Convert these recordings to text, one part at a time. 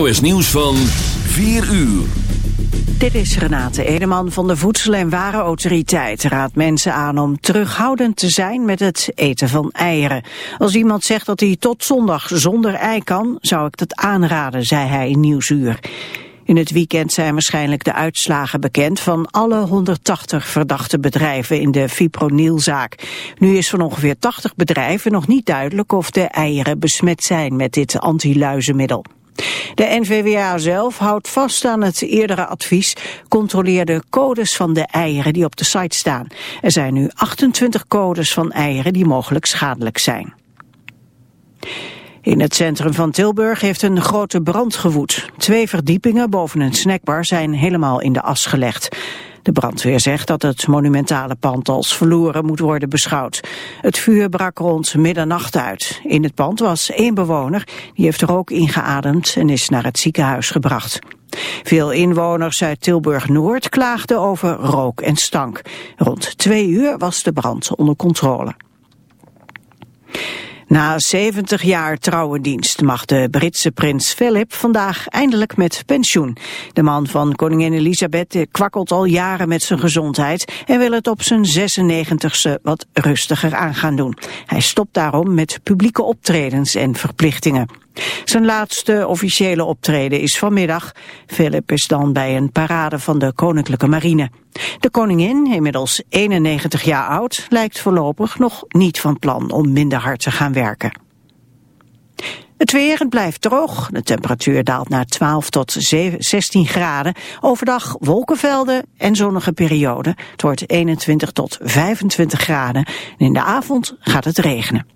NOS Nieuws van 4 uur. Dit is Renate Edeman van de Voedsel- en Warenautoriteit. Raadt mensen aan om terughoudend te zijn met het eten van eieren. Als iemand zegt dat hij tot zondag zonder ei kan, zou ik dat aanraden, zei hij in Nieuwsuur. In het weekend zijn waarschijnlijk de uitslagen bekend van alle 180 verdachte bedrijven in de fipronilzaak. Nu is van ongeveer 80 bedrijven nog niet duidelijk of de eieren besmet zijn met dit antiluizenmiddel. De NVWA zelf houdt vast aan het eerdere advies. Controleer de codes van de eieren die op de site staan. Er zijn nu 28 codes van eieren die mogelijk schadelijk zijn. In het centrum van Tilburg heeft een grote brand gewoed. Twee verdiepingen boven een snackbar zijn helemaal in de as gelegd. De brandweer zegt dat het monumentale pand als verloren moet worden beschouwd. Het vuur brak rond middernacht uit. In het pand was één bewoner, die heeft rook ingeademd en is naar het ziekenhuis gebracht. Veel inwoners uit Tilburg-Noord klaagden over rook en stank. Rond twee uur was de brand onder controle. Na 70 jaar trouwendienst mag de Britse prins Philip vandaag eindelijk met pensioen. De man van koningin Elisabeth kwakkelt al jaren met zijn gezondheid en wil het op zijn 96ste wat rustiger aan gaan doen. Hij stopt daarom met publieke optredens en verplichtingen. Zijn laatste officiële optreden is vanmiddag. Philip is dan bij een parade van de Koninklijke Marine. De koningin, inmiddels 91 jaar oud, lijkt voorlopig nog niet van plan om minder hard te gaan werken. Het weer het blijft droog. De temperatuur daalt naar 12 tot 16 graden. Overdag wolkenvelden en zonnige perioden. Het wordt 21 tot 25 graden. En in de avond gaat het regenen.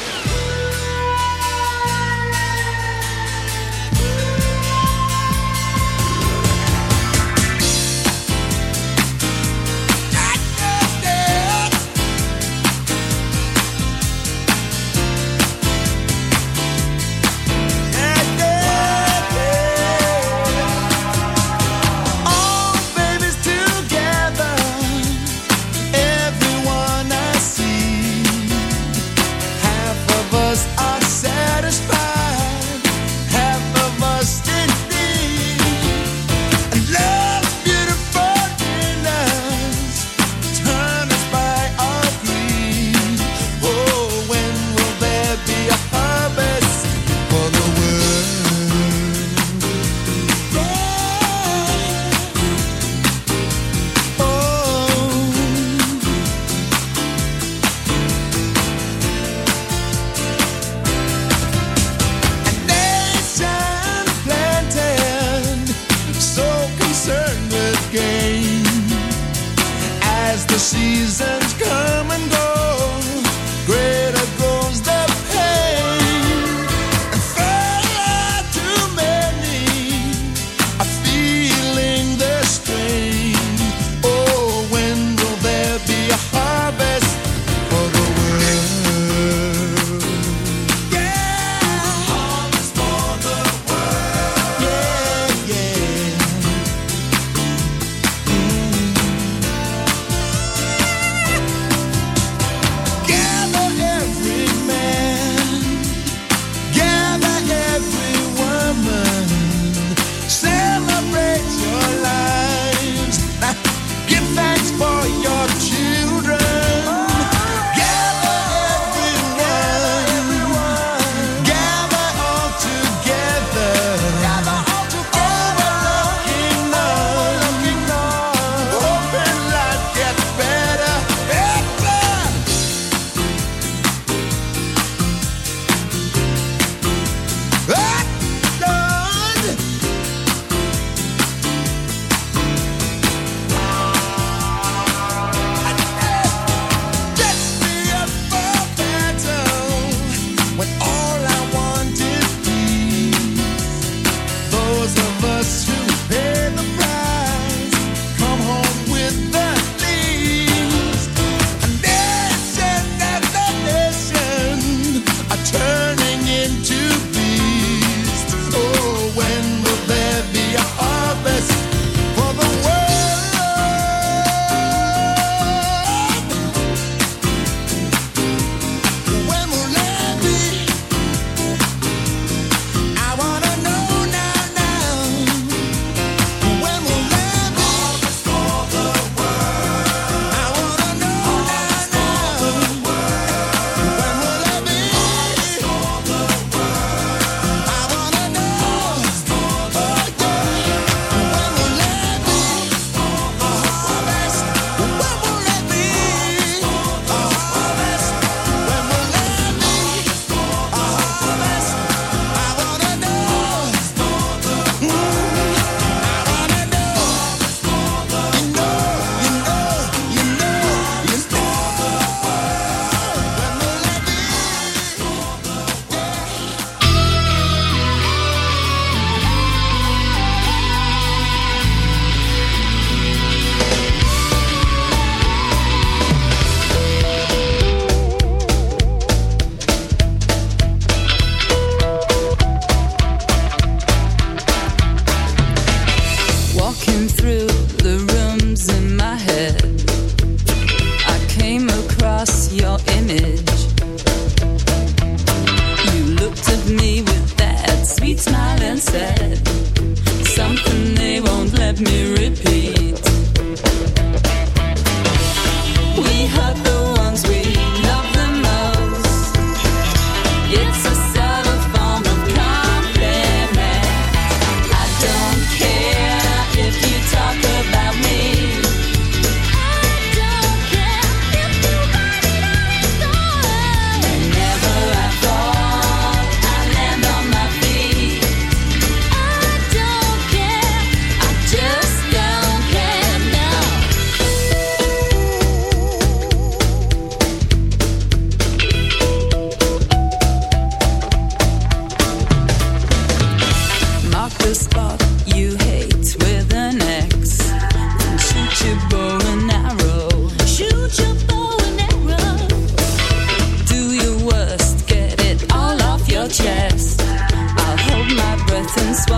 Ritme,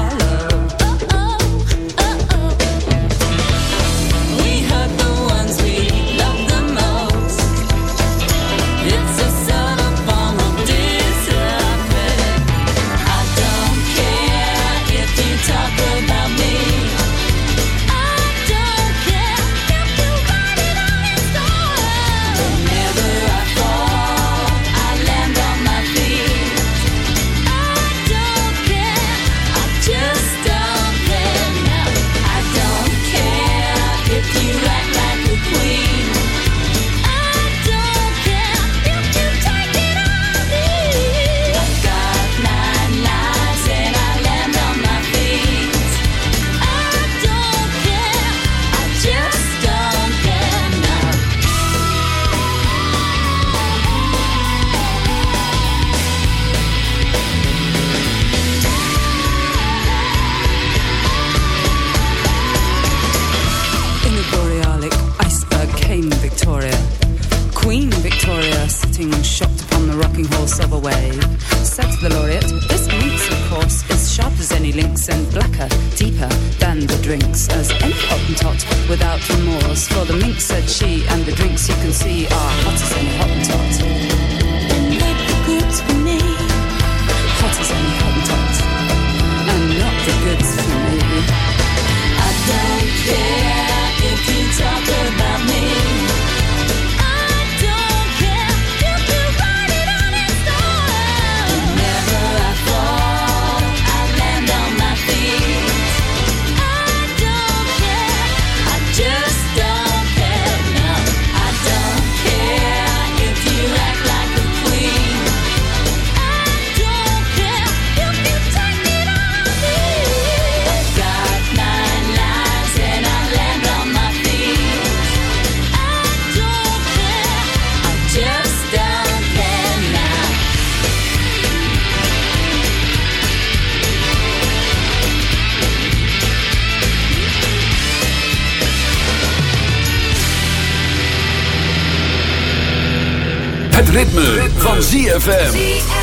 van ZFM.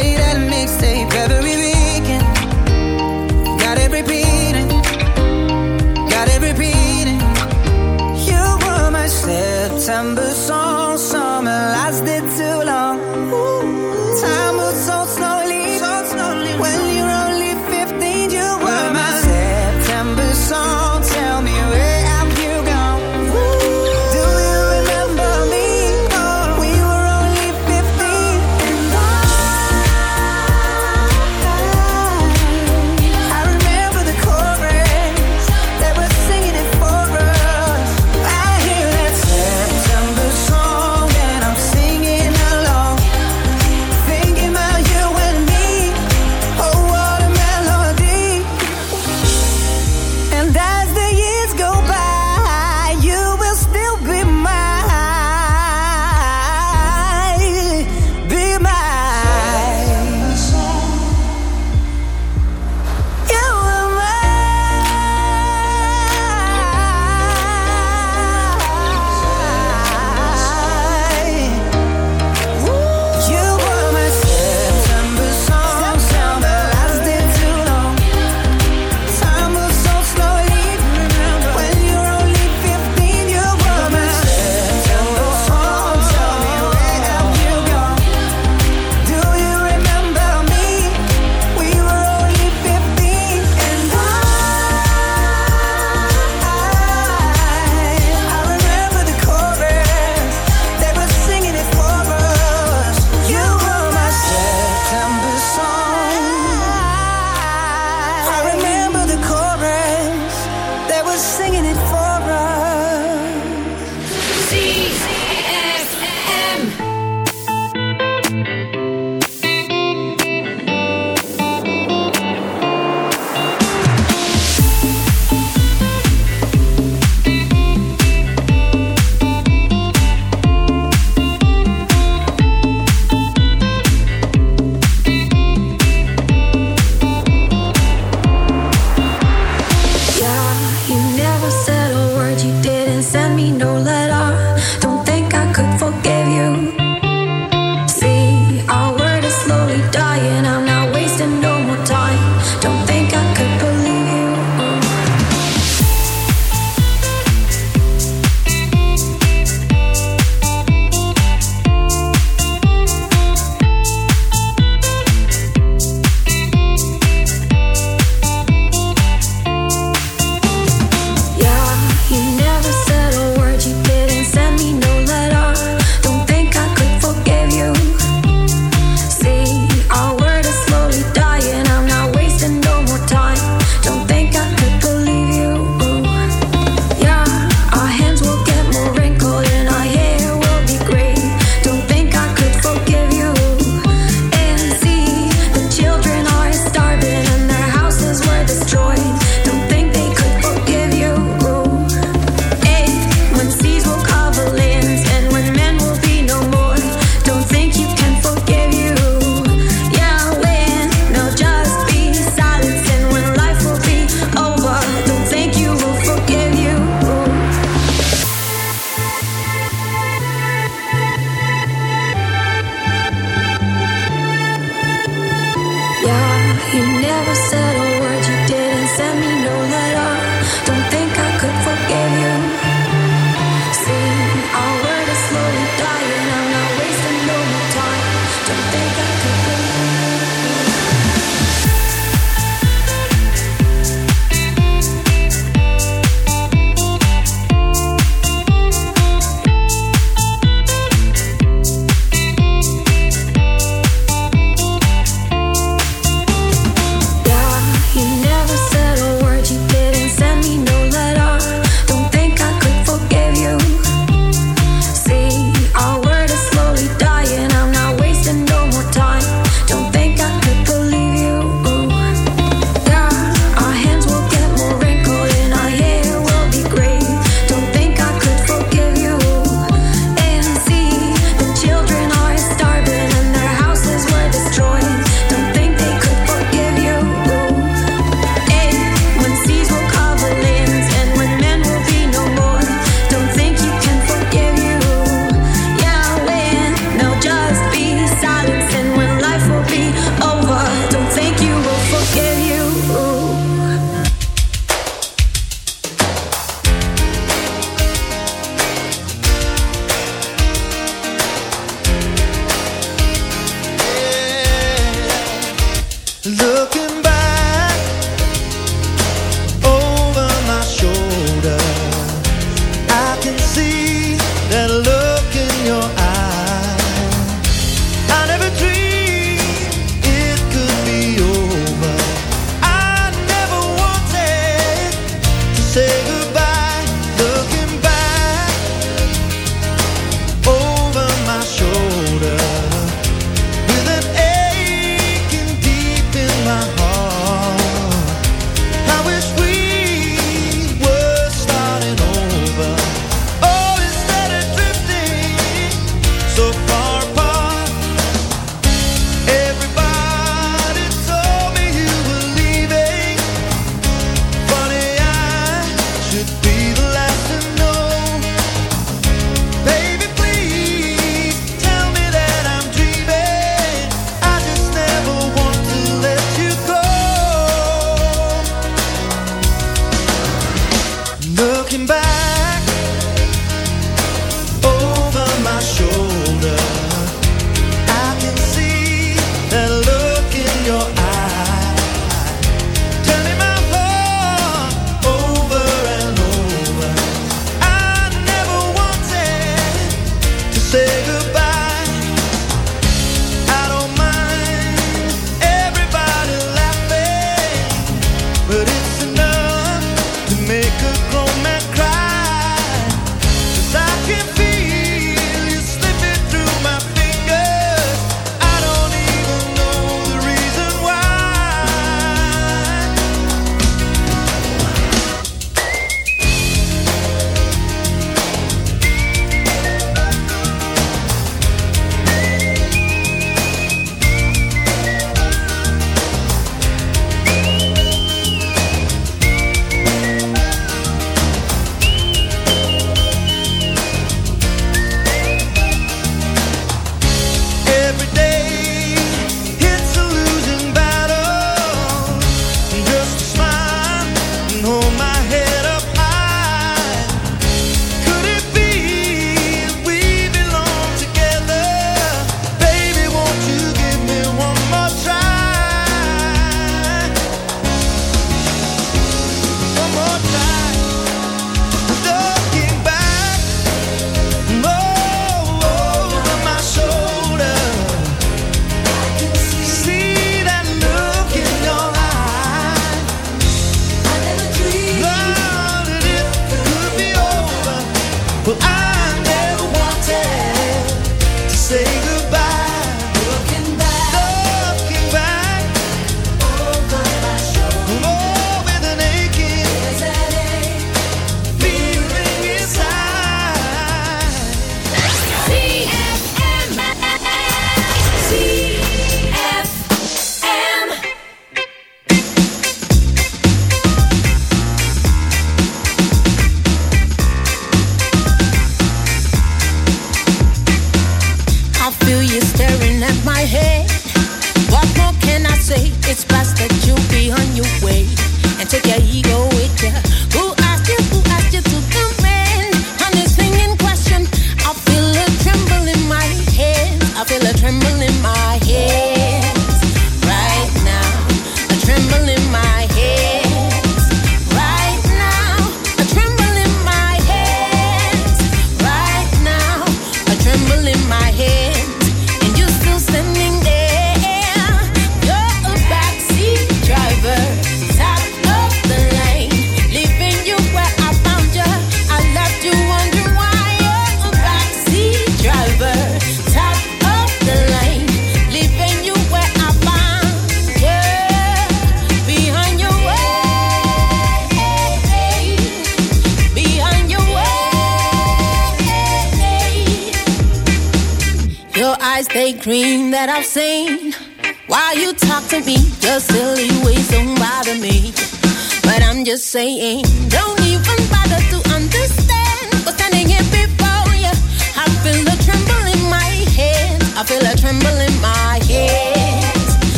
September